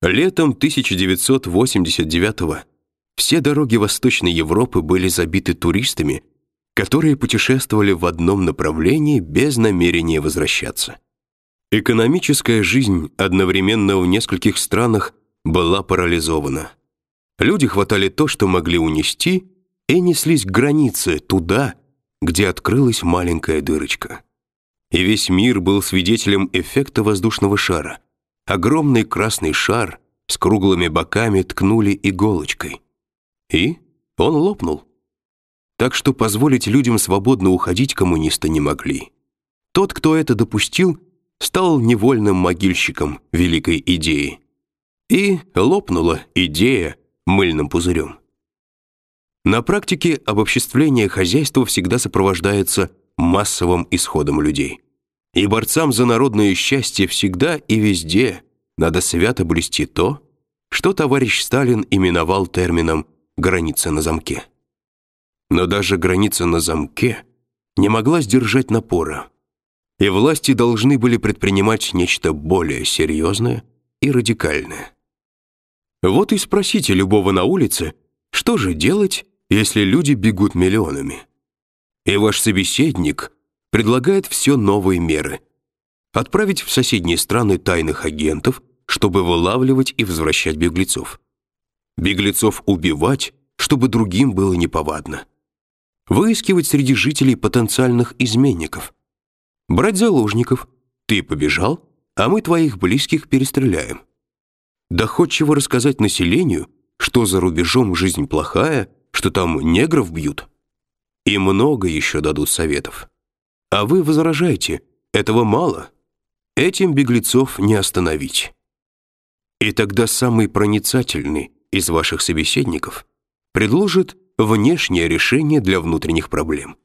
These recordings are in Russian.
Летом 1989 все дороги Восточной Европы были забиты туристами, которые путешествовали в одном направлении без намерения возвращаться. Экономическая жизнь одновременно в нескольких странах была парализована. Люди хватали то, что могли унести, и неслись к границе, туда, где открылась маленькая дырочка. И весь мир был свидетелем эффекта воздушного шара. Огромный красный шар с круглыми боками ткнули иголочкой. И он лопнул. Так что позволить людям свободно уходить коммунисты не могли. Тот, кто это допустил, стал невольным могильщиком великой идеи. И лопнула идея мыльным пузырем. На практике обобществление хозяйства всегда сопровождается массовым исходом людей. И борцам за народное счастье всегда и везде надо свято блюсти то, что товарищ Сталин именовал термином «граница на замке». Но даже граница на замке не могла сдержать напора, и власти должны были предпринимать нечто более серьезное и радикальное. Вот и спросите любого на улице, что же делать, если люди бегут миллионами? И ваш собеседник предлагает все новые меры. Отправить в соседние страны тайных агентов, чтобы вылавливать и возвращать беглецов. Беглецов убивать, чтобы другим было неповадно. Выискивать среди жителей потенциальных изменников. Брать заложников. Ты побежал, а мы твоих близких перестреляем. Доходчиво рассказать населению, что за рубежом жизнь плохая, что там негров бьют. И много еще дадут советов. А вы возражаете, этого мало. Этим беглецов не остановить. И тогда самый проницательный из ваших собеседников предложит внешнее решение для внутренних проблем.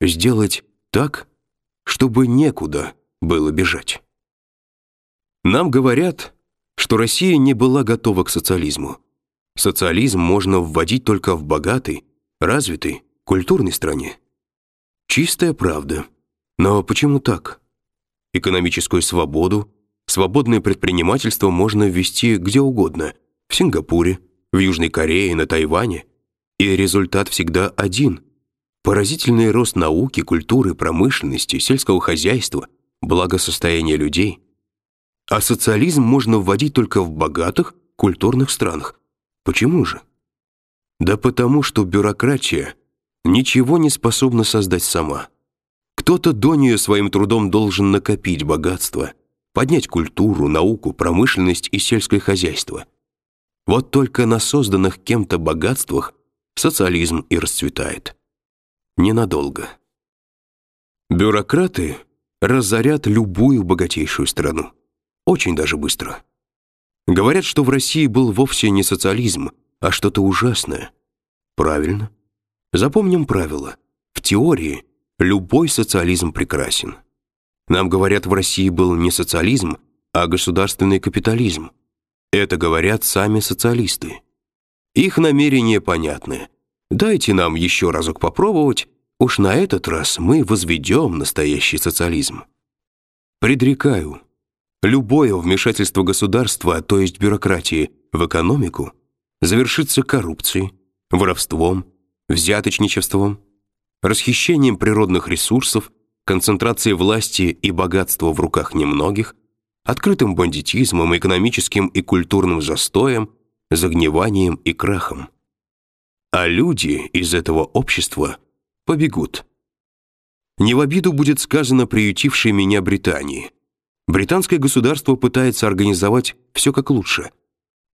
Сделать так, чтобы некуда было бежать. Нам говорят, что Россия не была готова к социализму. Социализм можно вводить только в богатой, развитой, культурной стране. Чистая правда. Но почему так? Экономическую свободу, свободное предпринимательство можно ввести где угодно: в Сингапуре, в Южной Корее, на Тайване, и результат всегда один: поразительный рост науки, культуры, промышленности, сельского хозяйства, благосостояние людей. А социализм можно вводить только в богатых, культурных странах. Почему же? Да потому, что бюрократия ничего не способна создать сама. Кто-то до нее своим трудом должен накопить богатство, поднять культуру, науку, промышленность и сельское хозяйство. Вот только на созданных кем-то богатствах социализм и расцветает. Ненадолго. Бюрократы разорят любую богатейшую страну. Очень даже быстро. Говорят, что в России был вовсе не социализм, а что-то ужасное. Правильно. Запомним правило. В теории любой социализм прекрасен. Нам говорят, в России был не социализм, а государственный капитализм. Это говорят сами социалисты. Их намерения понятны. Дайте нам еще разок попробовать, уж на этот раз мы возведем настоящий социализм. Предрекаю, любое вмешательство государства, то есть бюрократии, в экономику завершится коррупцией, воровством, взяточничеством, расхищением природных ресурсов, концентрацией власти и богатства в руках немногих, открытым бандитизмом, экономическим и культурным застоем, загниванием и крахом. А люди из этого общества побегут. Не в обиду будет сказано приютившей меня Британии. Британское государство пытается организовать все как лучше.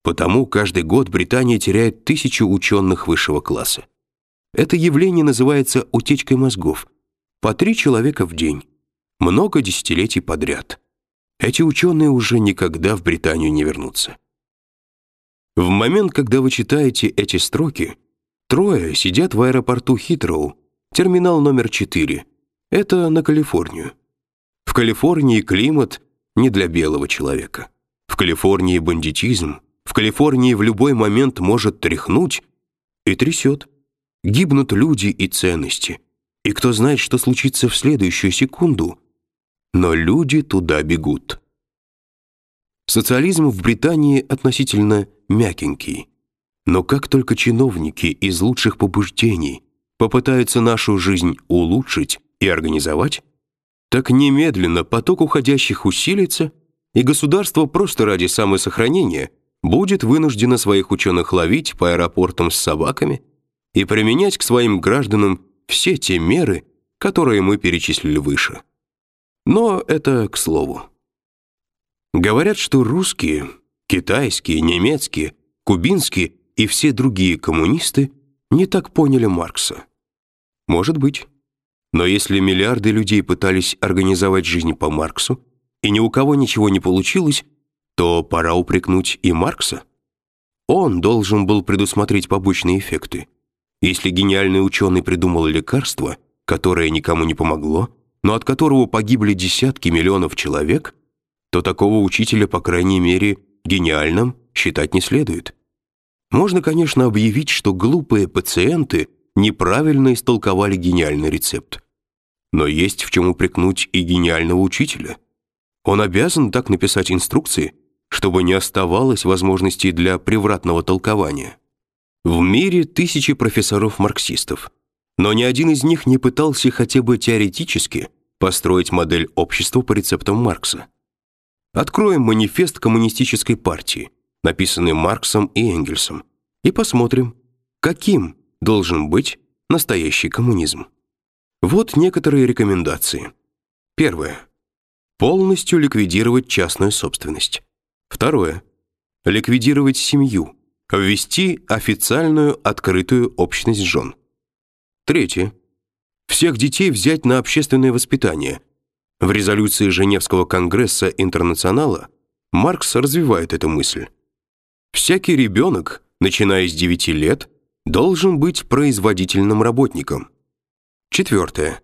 Потому каждый год Британия теряет тысячу ученых высшего класса. Это явление называется утечкой мозгов. По три человека в день, много десятилетий подряд. Эти ученые уже никогда в Британию не вернутся. В момент, когда вы читаете эти строки, трое сидят в аэропорту Хитроу, терминал номер 4. Это на Калифорнию. В Калифорнии климат не для белого человека. В Калифорнии бандитизм. В Калифорнии в любой момент может тряхнуть и трясет. Гибнут люди и ценности. И кто знает, что случится в следующую секунду. Но люди туда бегут. Социализм в Британии относительно мягенький. Но как только чиновники из лучших побуждений попытаются нашу жизнь улучшить и организовать, так немедленно поток уходящих усилится, и государство просто ради самосохранения будет вынуждено своих ученых ловить по аэропортам с собаками и применять к своим гражданам все те меры, которые мы перечислили выше. Но это к слову. Говорят, что русские, китайские, немецкие, кубинские и все другие коммунисты не так поняли Маркса. Может быть. Но если миллиарды людей пытались организовать жизнь по Марксу, и ни у кого ничего не получилось, то пора упрекнуть и Маркса. Он должен был предусмотреть побочные эффекты. Если гениальный ученый придумал лекарство, которое никому не помогло, но от которого погибли десятки миллионов человек, то такого учителя, по крайней мере, гениальным считать не следует. Можно, конечно, объявить, что глупые пациенты неправильно истолковали гениальный рецепт. Но есть в чем упрекнуть и гениального учителя. Он обязан так написать инструкции, чтобы не оставалось возможностей для превратного толкования. В мире тысячи профессоров-марксистов, но ни один из них не пытался хотя бы теоретически построить модель общества по рецептам Маркса. Откроем манифест коммунистической партии – написанный Марксом и Энгельсом, и посмотрим, каким должен быть настоящий коммунизм. Вот некоторые рекомендации. Первое. Полностью ликвидировать частную собственность. Второе. Ликвидировать семью, ввести официальную открытую общность жен. Третье. Всех детей взять на общественное воспитание. В резолюции Женевского конгресса Интернационала Маркс развивает эту мысль. Всякий ребенок, начиная с 9 лет, должен быть производительным работником. Четвертое.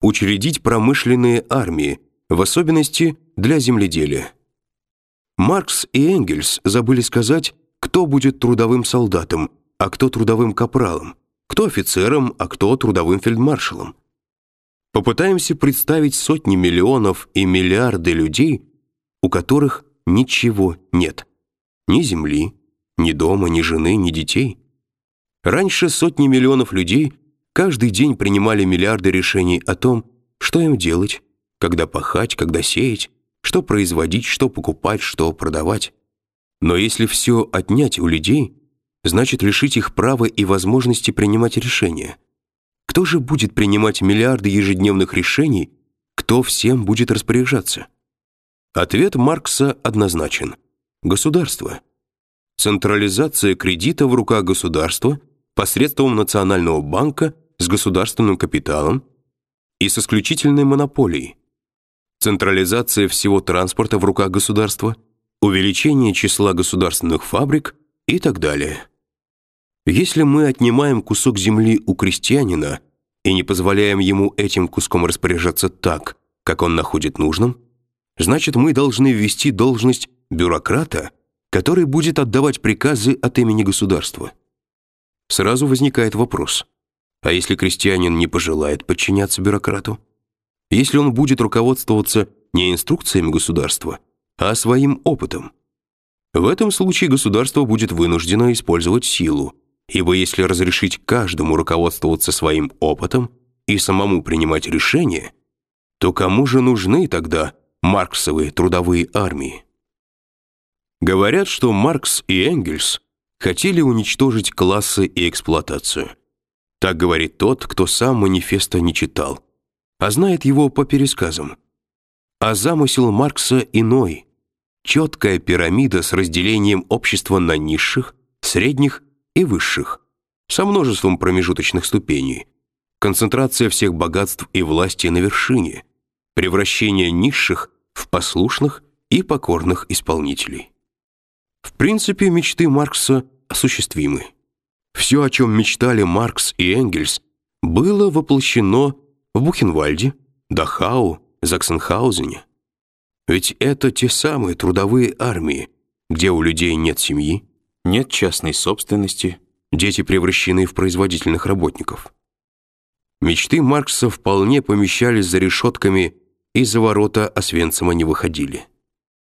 Учредить промышленные армии, в особенности для земледелия. Маркс и Энгельс забыли сказать, кто будет трудовым солдатом, а кто трудовым капралом, кто офицером, а кто трудовым фельдмаршалом. Попытаемся представить сотни миллионов и миллиарды людей, у которых ничего нет. Ни земли, ни дома, ни жены, ни детей. Раньше сотни миллионов людей каждый день принимали миллиарды решений о том, что им делать, когда пахать, когда сеять, что производить, что покупать, что продавать. Но если все отнять у людей, значит лишить их права и возможности принимать решения. Кто же будет принимать миллиарды ежедневных решений, кто всем будет распоряжаться? Ответ Маркса однозначен – Государство. Централизация кредита в руках государства посредством Национального банка с государственным капиталом и с исключительной монополией. Централизация всего транспорта в руках государства, увеличение числа государственных фабрик и так далее. Если мы отнимаем кусок земли у крестьянина и не позволяем ему этим куском распоряжаться так, как он находит нужным, значит, мы должны ввести должность бюрократа, который будет отдавать приказы от имени государства. Сразу возникает вопрос: а если крестьянин не пожелает подчиняться бюрократу? Если он будет руководствоваться не инструкциями государства, а своим опытом? В этом случае государство будет вынуждено использовать силу, ибо если разрешить каждому руководствоваться своим опытом и самому принимать решения, то кому же нужны тогда марксовые трудовые армии? Говорят, что Маркс и Энгельс хотели уничтожить классы и эксплуатацию. Так говорит тот, кто сам манифеста не читал, а знает его по пересказам. А замысел Маркса иной: четкая пирамида с разделением общества на низших, средних и высших, со множеством промежуточных ступеней. Концентрация всех богатств и власти на вершине, превращение низших в послушных и покорных исполнителей. В принципе, мечты Маркса осуществимы. Все, о чем мечтали Маркс и Энгельс, было воплощено в Бухенвальде, Дахау, Заксенхаузене. Ведь это те самые трудовые армии, где у людей нет семьи, нет частной собственности, дети превращены в производительных работников. Мечты Маркса вполне помещались за решетками и за ворота Освенцима не выходили.